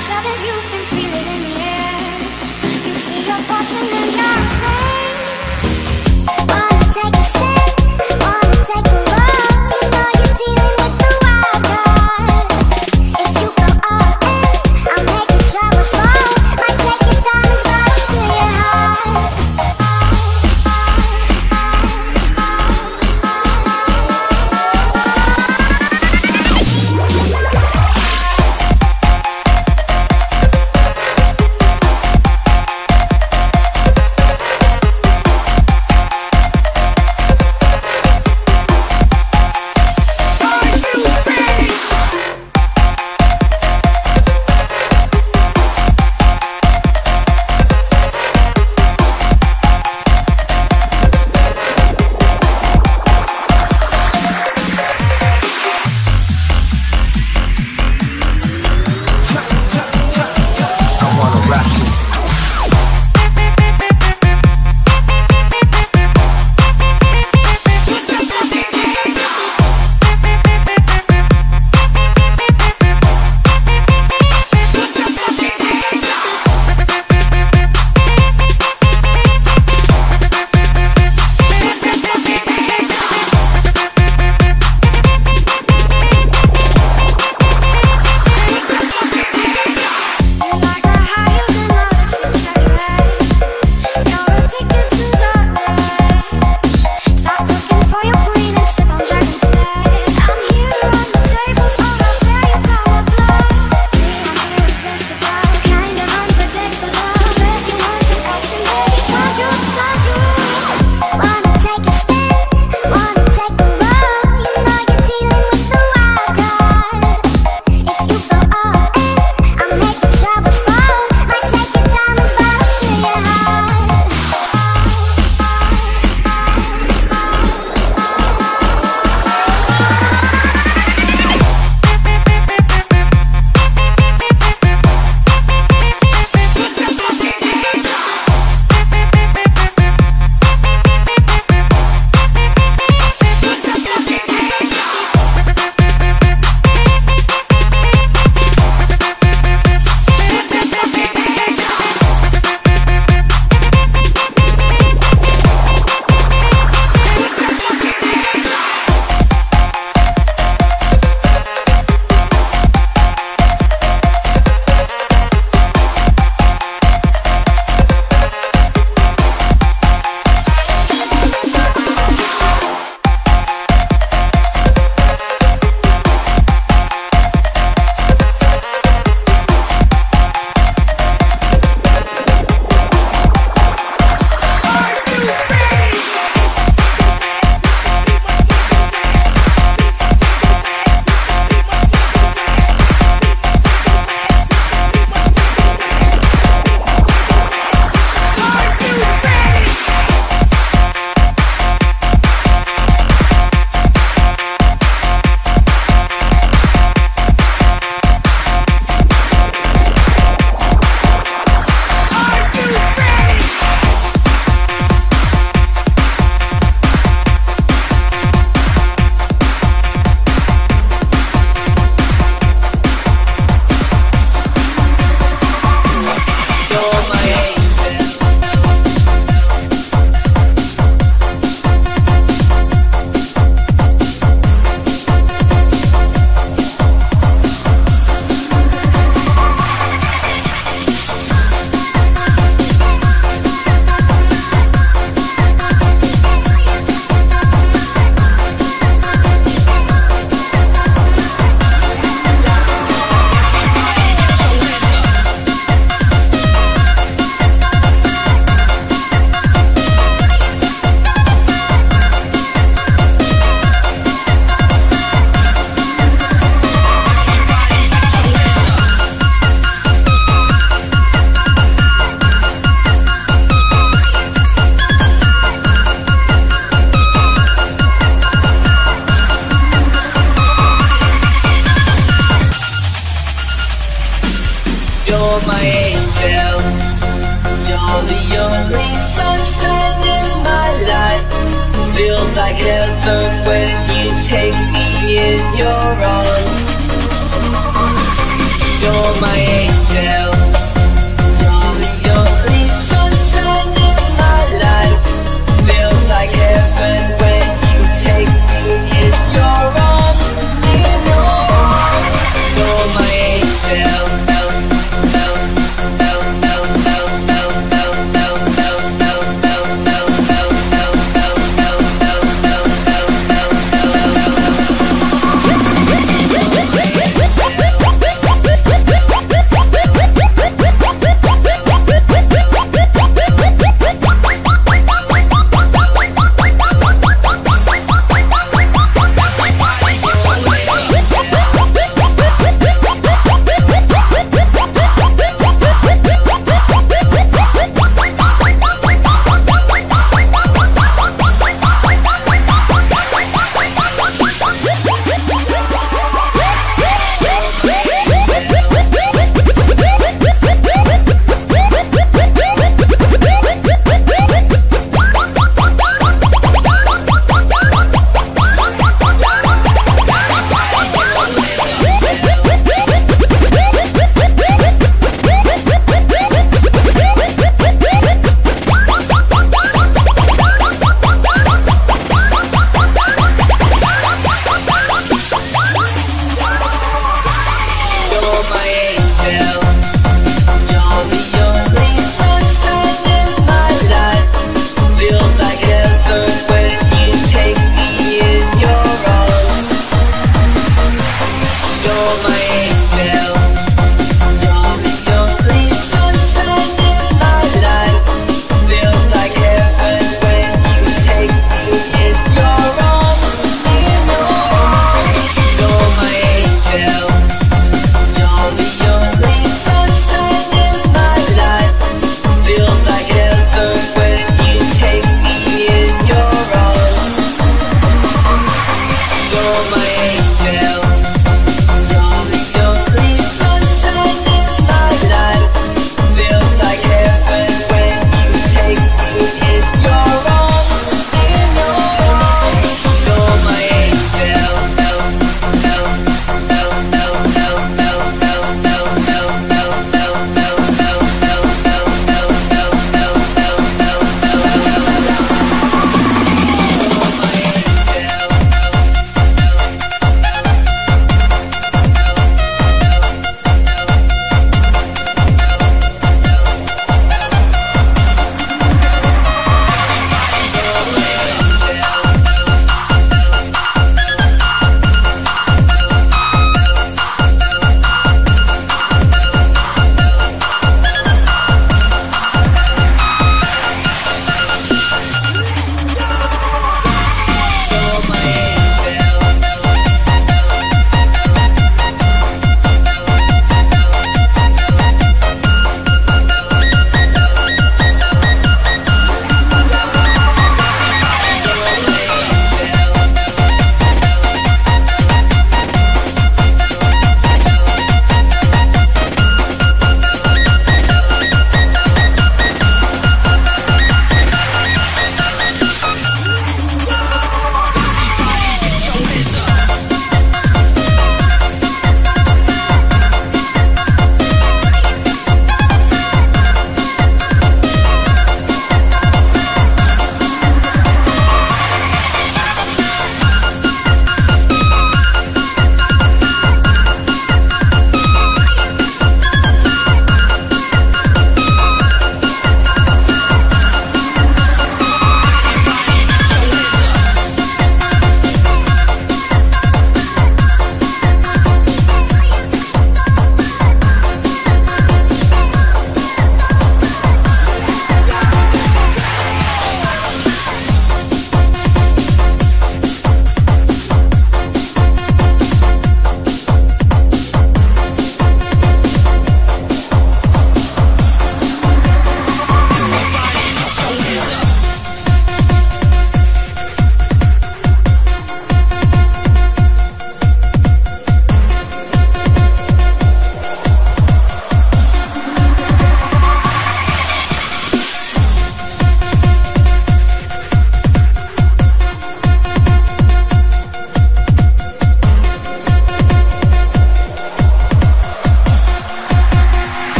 inside that you've been feeling in the air. You see your fortune in your hand.